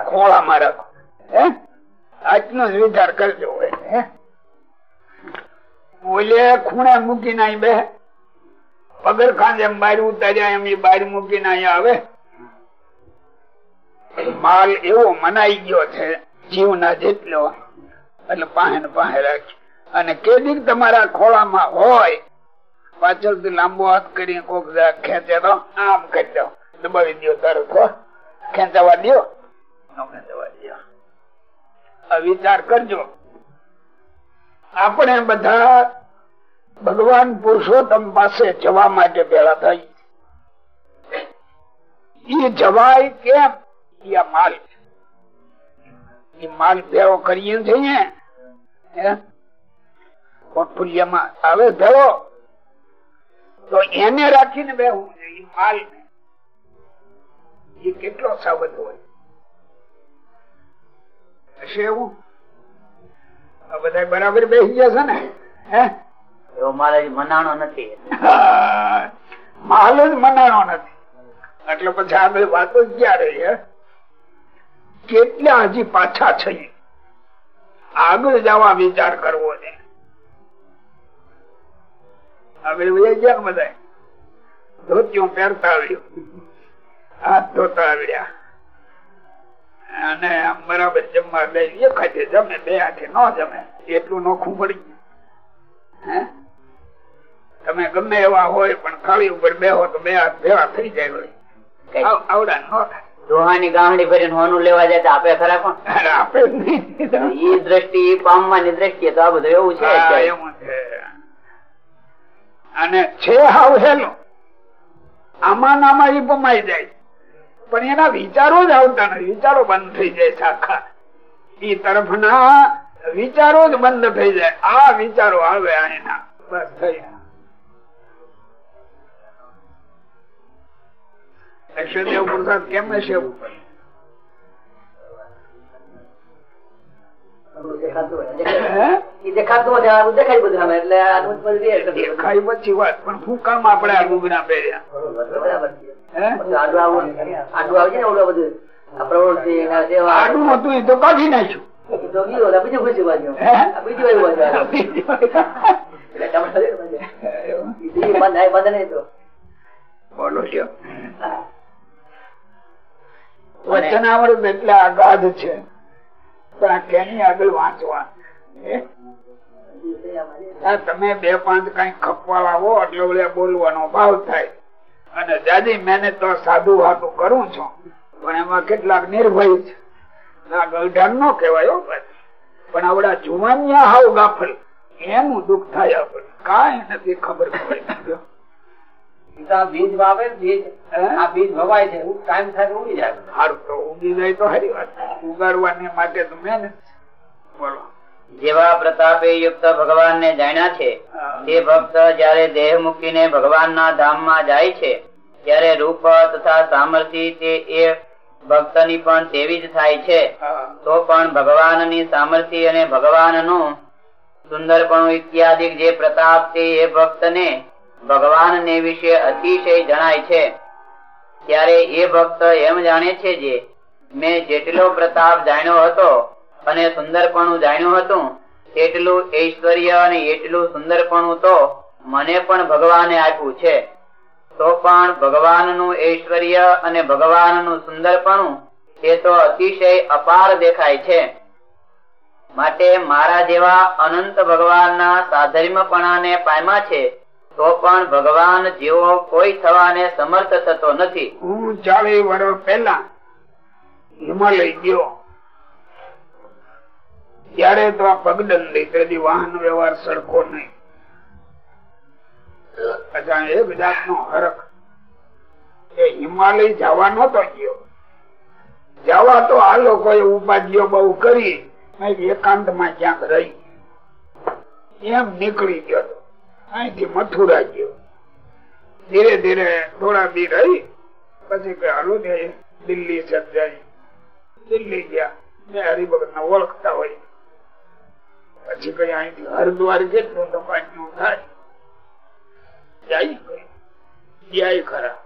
ખોળામાં રાખો. આજનો જ વિચાર કરજો ઓલે ખૂણે મૂકીને અહીં બે. પગરખાં જેમ બહાર ઉતાર્યા એમ એ બહાર મૂકીને અહીંયા આવે. માલ એવો મનાઈ ગયો છે, જીવના જેટલો. એટલે પાસે ને પાસે રાખી. અને કેદીક તમારા ખોળામાં હોય, પાછળથી લાંબો હાથ કરી કોક ખેંચે તો આમ કરી દો. દબાવી દો તરત ખેંચાવા દો ન ખેંચાવા દો વિચાર કરજો. આપણે બધા ભગવાન પુરુષોત્તમ પાસે જવા માટે ભેળા થઈ. જવાય કેમ? એ માલ એ માલ ભેળો કરીએ છીએ પોર્ટફોલિયામાં આવે ભેળો, તો એને રાખીને બેહવું જોઈએ માલ ને એ કેટલો સાબત હોય? હશે એવું? આ બધા બરાબર બેસી ગયા છે ને? હે? એવો મારે મનાણો નથી. માલ જ મનાણો નથી. એટલે પછી આગળ વાતો ક્યાં રહી કેટલા હજી પાછા છે આગળ જવા વિચાર કરવો છે. આગળ વહી ગયા બધા ધોતિયું પહેરતા આવ્યું. હાથ ધોતા આવ્યા. અને આમ બરાબર જમવા બે એક હાથે જમે બે હાથે ન જમે એટલું નોખું પડી ગયું. હે? તમે ગમે એવા હોય પણ ખાલી ઉપર બેહો તો બે હાથ ભેળા થઈ જાય વળી. આવડા ન થાય. દોહાની ગાંહડી ભરીને હોનું લેવા જાય તો આપે ખરા પણ આપે એ ઈ દ્રષ્ટિ પામવાની દ્રષ્ટિએ તો આ બધું એવું છે એવું છે. અને છે હાવ હેલો. આમાં નામાં એ બમાઈ જાય. પણ એના વિચારો જ આવતા નથી વિચારો બંધ થઈ જાય શાખા ઈ તરફના વિચારો જ બંધ થઈ જાય આ વિચારો આવે એના બસ થઈ યશોદેવ પ્રસાદ કેમ હશે એવું? હે? દેખાય પછી વાત પણ શું કામ આપણે આ લુગડા પહેર્યા? આડું હતું એ તો કાઢી નાખ્યું. બોલો વચનાવૃત એટલે અગાધ છે. પણ આગળ વાંચવા? તમે બે પાંચ કઈ ખપવા લાવો એટલે વળી બોલવાનો ભાવ થાય. અને દાદી મેને તો સાધુ વાતું કરું છું, પણ એમાં કેટલાક નિર્ભય છે. ગલઢાણ નો કહેવાય. પણ આવડા જુવાનિયા હાવ ગાફલ. એનું દુઃખ થાય આપણે કાંઈ નથી ખબર પડે બીજ વાવે બીજ આ બીજ વવાય છે ટાઈમ થાય ઉગી જાય. હારું તો ઉગી જાય તો સારી વાત. ઉગાડવાની માટે તો મહેનત બોલો. જેવા પ્રતાપે યુક્ત ભગવાન ને જાણ્યા છે તે ભક્ત જયારે દેહ મૂકીને ધામમાં જાય છે ત્યારે રૂપ તથા સામર્થ્ય તે એ ભક્તની પણ તેવી જ થાય છે. તો પણ ભગવાનની સામર્થ્ય અને ભગવાનનું સુંદરપણું ઇત્યાદિ જે પ્રતાપ તે એ ભક્તને ભગવાનને વિશે અતિશય જણાય છે. ત્યારે એ ભક્ત એમ જાણે છે જે, મેં જેટલો પ્રતાપ જાણ્યો હતો અને સુંદરપણું જાણ્યું હતું, એટલું ઐશ્વર્ય અને એટલું સુંદરપણું તો મને પણ ભગવાને આપ્યું છે. તો પણ ભગવાનનું ઐશ્વર્ય અને ભગવાનનું સુંદરપણું એ તો અતિશય અપાર દેખાય છે. માટે મારા જેવા અનંત ભગવાનના સાધર્મપણાને પામ્યા છે તો પણ ભગવાન જેવો કોઈ થવાને સમર્થ થતો નથી. હું ચાલીસ વર્ષ પહેલા હિમાલય ગયો. ત્યારે તો આ પગદંડી તેથી વાહન વ્યવહાર સરખો નહીં. એક જાત નો હરખ. એ હિમાલય જવા નતો ગયો. જવા તો આ લોકોએ ઉપાધિઓ બહુ કરી એકાંતમાં ક્યાંક રહી. એમ નીકળી ગયો. અહીંથી મથુરા ગયો ધીરે ધીરે થોડા બી રહી, પછી કે હાલો દિલ્હી જાય. દિલ્હી ગયા. મેં હરિભગત ને ઓળખતા હોય. પછી કઈ અહીંથી હરિદ્વાર કેટલું તો થાય. જાય કઈ. જાય ખરા.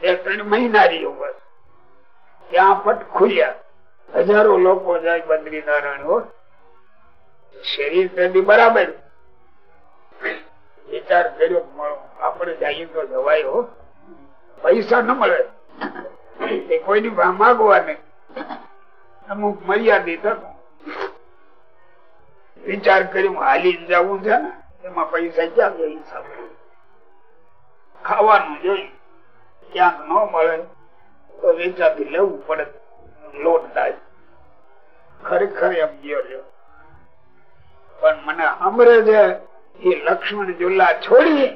ત્રણ મહિના રહ્યો ત્યાં પટ હજારો લોકો જાય બદ્રીનારાયણ હો શરીર તેથી બરાબર. વિચાર કર્યો આપણે જઈએ તો જવાય પૈસા ન મળે. એ કોઈની માગવા નહીં અમુક મર્યાદિત વિચાર કર્યો હાલી જવું છે ને, એમાં પૈસા ક્યાં જઈ શકે ખાવાનું જોઈ ક્યાંક ન મળે, તો વેચાથી લેવું પડે. લોટ થાય ખરેખર એમ ગયો પણ મને સાંભળે છે એ લક્ષ્મણ ઝુલ્લા છોડી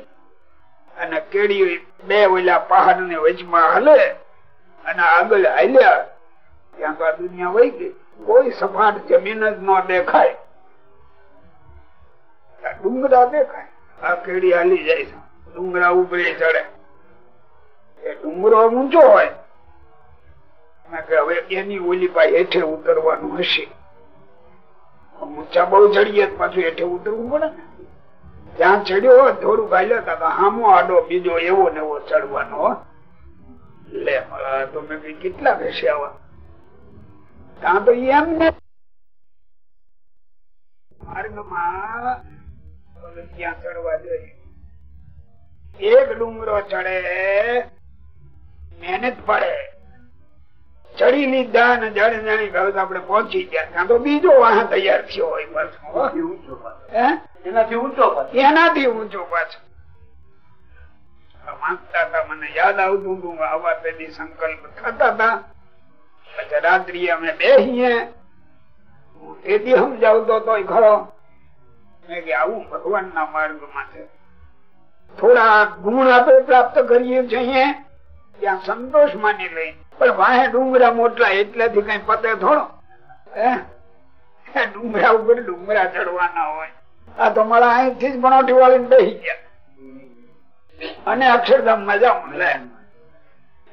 અને કેડી બે ઓલા પહાડ ને વચમાં હલે અને આગળ હાલ્યા. ત્યાં તો દુનિયા વહી ગઈ. કોઈ સપાટ જમીન જ ન દેખાય. ડુંગરા દેખાય. આ કેડી હાલી જાય છે. ડુંગરા ઉપરે ચડે. એ ડુંગરો ઊંચો હોય. હવે એની ઓલી પાસે હેઠે ઉતરવાનું હશે. ઊંચા બહુ ચડીએ પાછું હેઠે ઉતરવું પડે ને. ત્યાં ચડ્યો થોડું ગાલ્યા હતા હામો આડો, બીજો એવો ને એવો ચડવાનો લે તો કેટલા બેસે આવા. ત્યાં તો એમ ને માર્ગમાં ત્યાં ચડવા જોઈએ એક ડુંગરો ચડે, મહેનત પડે. ચડી લીધા ને જાણે જાણી કહ્યું આપડે પહોંચી ગયા. ત્યાં તો બીજો વાહ તૈયાર થયો હોય પાછો. એનાથી ઊંચો પાછો. માંગતા હતા મને યાદ આવતું હતું આવા તેની સંકલ્પ થતા હતા. પછી રાત્રિ અમે બેસીએ. તેથી સમજાવતો તો ખરો. મેં કે આવું ભગવાન ના માર્ગમાં છે. થોડા ગુણ આપણે પ્રાપ્ત કરીએ છીએ ત્યાં સંતોષ માની લઈ પણ વાહે ડુંગરા મોટલા એટલાથી કઈ પતે થોડો. ડુંગરા ઉપર ડુંગરા ચડવાના હોય. આ તો મારા અહીંથી જ ભણોટી વાળી બેસી ગયા. અને અક્ષરધામ મજા લે.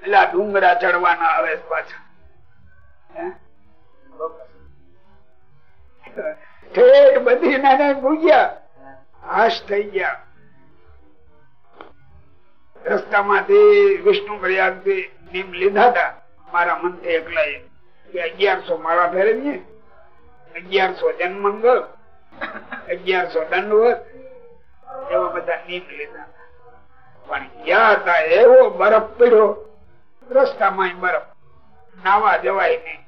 એટલે આ ડુંગરા ચડવાના આવે પાછા. ઠેઠ બધી નાના ભૂગ્યા હાશ થઈ ગયા. રસ્તામાંથી વિષ્ણુ પ્રયાગથી નીમ લીધા હતા. મારા થી એકલા અગિયારસો માળા ફેરવીએ. અગિયારસો જન્મંગલ અગિયારસો દંડવત, એવા બધા નીમ લીધા પણ ગયા હતા? એવો બરફ પીડ્યો. રસ્તામાં બરફ. નાવા જવાય નહીં.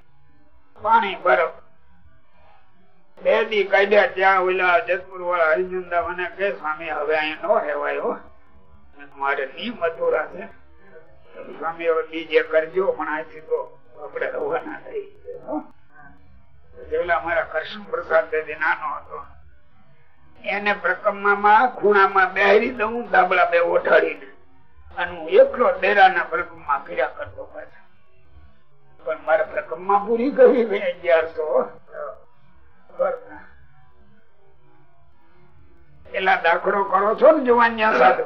પાણી બરફ. બે દી કાઢ્યા ત્યાં ઓલા જતપુર વાળા હરિચંદા મને કે સ્વામી, હવે અહીંયા નો રહેવાય મારે નીમ અધૂરા છે. સ્વામી હવે બીજે કરજો, પણ આથી તો આપડે રવાના થઈ મારા કરશન હું પૂરી કરી મેં અગિયારસો પેલા દાખલો કરો છો ને, જવાનિયા સાધુ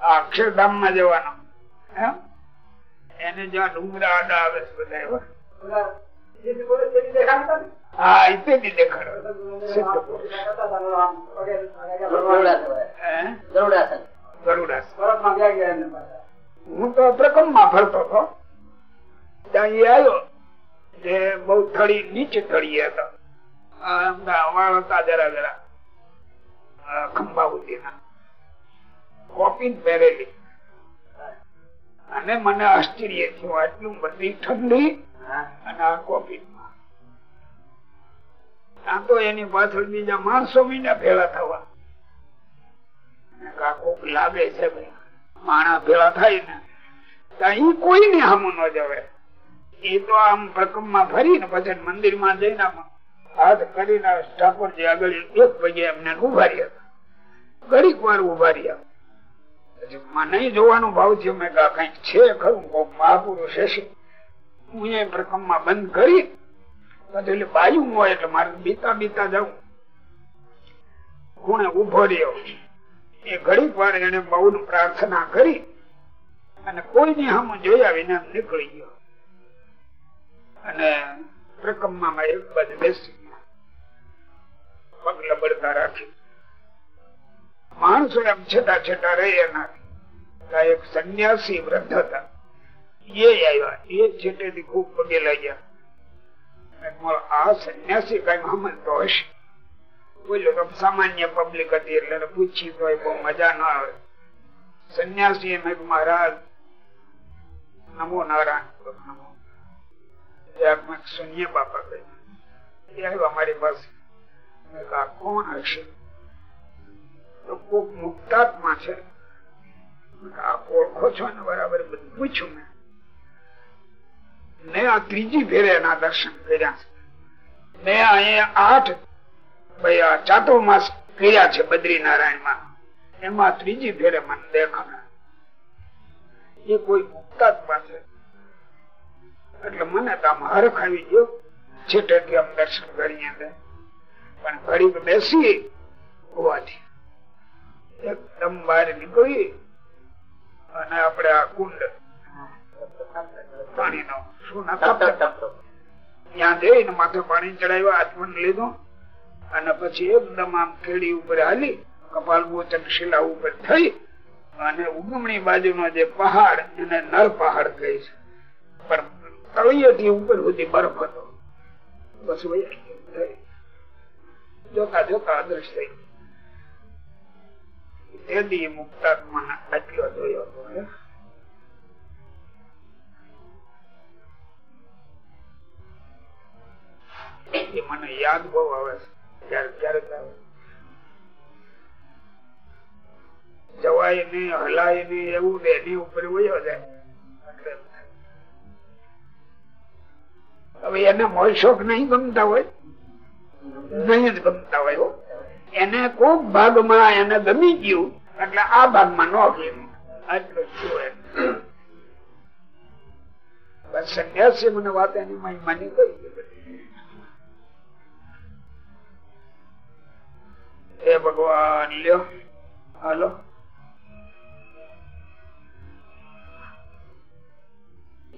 અક્ષરધામમાં જવાનો. એને જ્યાં ડુંગરા આડા આવે છે બધા હા હું? તો પ્રકમમાં ફરતો હતો. ત્યાં આવ્યો જે બહુ થળી નીચે થળી હતા. વાળ હતા જરા જરા. ના કોપી પહેરેલી. અને મને આશ્ચર્ય થયું આટલું બધી ઠંડી અને આ કોપી ત્યાં તો એની પાછળ બીજા માણસો મહિના ભેળા થવા. કોક લાગે છે માણા ભેળા થાય ને ત્યાં કોઈ ને હમું ન જવે એ તો આમ પ્રકમમાં ફરી ને પછી મંદિરમાં જઈને હાથ કરીને ઠાકોરજી આગળ એક પગે એમને ઊભા રહ્યા ઘડીક વાર ઊભા રહ્યા નહીં જોવાનું ભાવ થયો મેં કંઈક છે ખરું, કોક મહાપુરુષ હશે. હું એ પ્રથમમાં બંધ કરી એટલે બાયું હોય એટલે મારે બીતા બીતા જવું. ખૂણે ઊભો રહ્યો. એ ઘડીક વાર એને બહુ પ્રાર્થના કરી, અને કોઈની હમ જોયા વિના નીકળી ગયો. અને પ્રકમમાં એક બાજુ બેસી ગયા. પગ લબડતા રાખી. માણસો એમ છેટા છેટા રહે એના એક સંન્યાસી વૃદ્ધ હતા. એ આવ્યા. એ છેટેથી ખૂબ પગે લાગ્યા. આ સંન્યાસી કઈ સમજતો હશે? બોલ્યો તો સામાન્ય પબ્લિક હતી એટલે પૂછી તો બહુ મજા ના આવે. સંન્યાસી એમ મહારાજ, નમો નારાયણ, નમો. શૂન્ય બાપા એ આવ્યા મારી પાસે. કોણ હશે? તો કોક મુક્તાત્મા છે. ઓળખો છો ને બરાબર બધું પૂછ્યું મેં. આ ત્રીજી ફેરે એના દર્શન કર્યા મેં અહીંયા આઠ ભાઈ આ ચાતુર્માસ કર્યા છે બદ્રીનારાયણમાં એમાં ત્રીજી ફેરે મને દેખાણા એ કોઈ મુક્તાત્મા પાસે. એટલે મને તો આમ હરખ આવી ગયો. છેટેથી આમ દર્શન કરીએ પણ ઘડીક બેસી હોવાથી એકદમ બહાર નીકળી અને આપણે આ કુંડ. પાણી નો શું ત્યાં જઈને માથે પાણી ચડાવ્યું આચમન લીધું. અને પછી એકદમ આમ કેડી ઉપર હાલી કપાલ ગોચક શિલા ઉપર થઈ અને ઉગમણી બાજુનો જે પહાડ એને નર પહાડ કહે છે. પણ તળિયેથી ઉપર સુધી બરફ હતો. બસ જોતા જોતા અદ્રશ્ય થઈ તેથી માં આટલો જોયો હતો મને યાદ બહુ આવે છે જવાય નહીં હલાય નહીં એવું એની ઉપર વયો જાય હવે એને મોય શોખ નહીં ગમતા હોય નહીં જ ગમતા હોય એને કોક ભાગમાં એને ગમી ગયું, એટલે આ ભાગમાં ન ગયું સંન્યાસી મને વાત એની મહિમાની કહી હે ભગવાન, લ્યો. હાલો.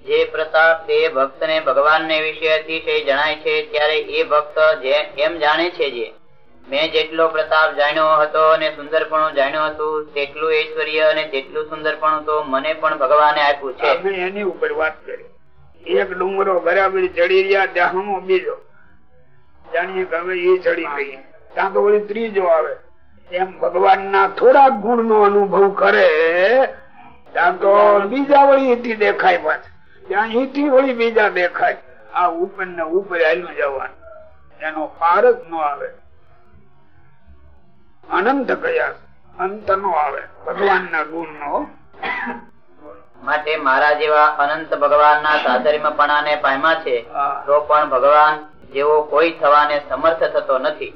જે પ્રતાપ તે ભક્ત ને ભગવાન ને વિશે અતિશય જણાય છે, ત્યારે એ ભક્ત એમ જાણે છે જે. મેં જેટલો પ્રતાપ જાણ્યો હતો અને સુંદરપણું જાણ્યું હતું, તેટલું ઐશ્વર્ય અને તેટલું સુંદરપણું તો મને પણ ભગવાને આપ્યું છે. એની ઉપર વાત કરી. એક ડુંગરો બરાબર ચડી રહ્યા ત્યાં બીજો. જાણીએ કે હવે એ ચડી ગઈ. ત્યાં તો વળી ત્રીજો આવે. એમ ભગવાન ના થોડાક ગુણ નો અનુભવ કરે, ત્યાં તો બીજા વળી એથી દેખાય પાછ. ત્યાં એથી વળી બીજા દેખાય. આ ઉપર ને ઉપર હાલ્યું જવાનું. એનો પારક નો આવે. અનંત કયા અંત નો આવે. ભગવાન ના ગુણ નો માટે મારા જેવા અનંત ભગવાન ના સાધર્મપણા ને પામ્યા છે તો પણ ભગવાન જેવો કોઈ થવાને સમર્થ થતો નથી.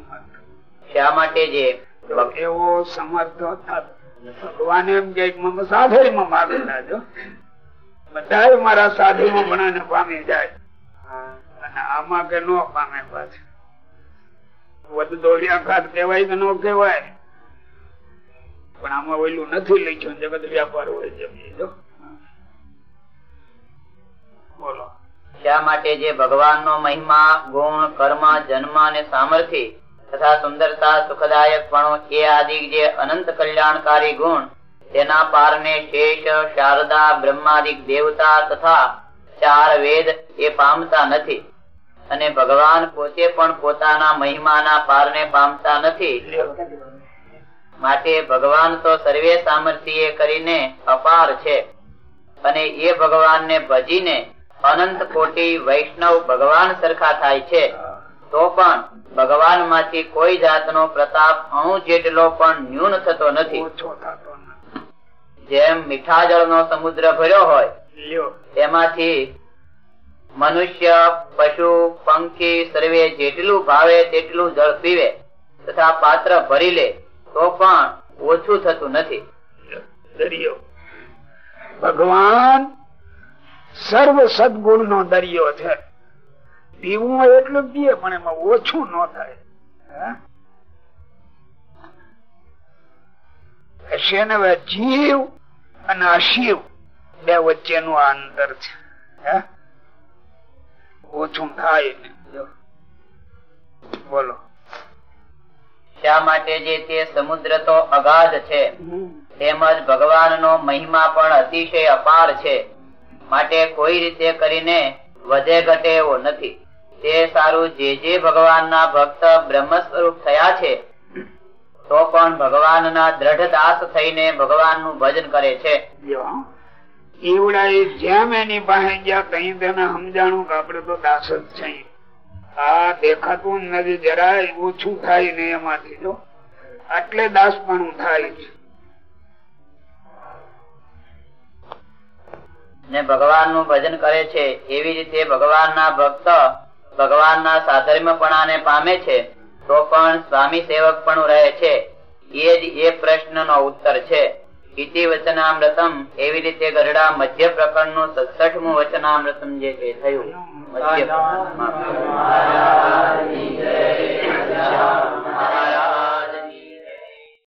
શા માટે જે? એવો સમર્થ ભગવાન એમ કે સાધરી માં માગેલા જો બધા મારા સાધુ માં ભણાને પામી જાય. અને આમાં કે નો પામે પાછું. ખાત કેવાય કે ન કહેવાય. પણ આમાં ઓલું નથી લખ્યું, જગત વ્યાપાર હોય જમીએ બોલો. શા માટે જે ભગવાન નો મહિમા, ગુણ, કર્મ, જન્મ અને સામર્થ્ય તથા સુંદરતા, સુખદાયક પણ એ આદિ જે અનંત કલ્યાણકારી ગુણ, તેના પારને શેષ, શારદા, બ્રહ્માદિક દેવતા તથા ચાર વેદ એ પામતા નથી. અને ભગવાન પોતે પણ પોતાના મહિમાના પારને પામતા નથી. માટે ભગવાન તો સર્વે સામર્થ્ય કરીને અપાર છે. અને એ ભગવાનને ભજીને અનંત કોટી વૈષ્ણવ ભગવાન સરખા થાય છે. તો પણ ભગવાનમાંથી કોઈ જાતનો પ્રતાપ અણુ જેટલો પણ ન્યૂન થતો નથી. જેમ મીઠા જળનો સમુદ્ર ભર્યો હોય તેમાંથી મનુષ્ય, પશુ, પંખી સર્વે જેટલું ભાવે તેટલું જળ પીવે તથા પાત્ર ભરી લે, તો પણ ઓછું થતું નથી. ભગવાન, સર્વ સદગુણ નો દરિયો છે. પીવું એટલું પીએ, પણ એમાં ઓછું ન થાય. જીવ અને અશિવ, બે વચ્ચેનું આ અંતર છે. ઓછું થાય બોલો. શા માટે જે તે સમુદ્ર તો અગાધ છે તેમજ ભગવાન નો મહિમા પણ અતિશય અપાર છે. માટે કોઈ રીતે કરીને વધે ઘટે એવો નથી. તે સારું જે જે ભગવાન ના ભક્ત બ્રહ્મ સ્વરૂપ થયા છે તો પણ ભગવાન ના દ્રઢ દાસ થઈને ભગવાનનું ભજન કરે છે. એવડા જેમ એની પાસે ગયા કઈ તેને સમજાણું કે આપડે તો દાસ જ છીએ. આ દેખાતું નથી જરાય, ઓછું થાય ને એમાંથી, જો. આટલે દાસપણું થાય છે. ને ભગવાનનું ભજન કરે છે, એવી રીતે ભગવાન ના ભક્ત ભગવાનના સાધર્મપણાને પામે છે, તો પણ સ્વામી સેવક પણ રહે છે. એ જ એ પ્રશ્નનો ઉત્તર છે. ઇતિ વચનામૃતમ એવી રીતે ગરડા મધ્ય પ્રકરણનું સડસઠમું વચનામૃતમ જે થયું. મધ્ય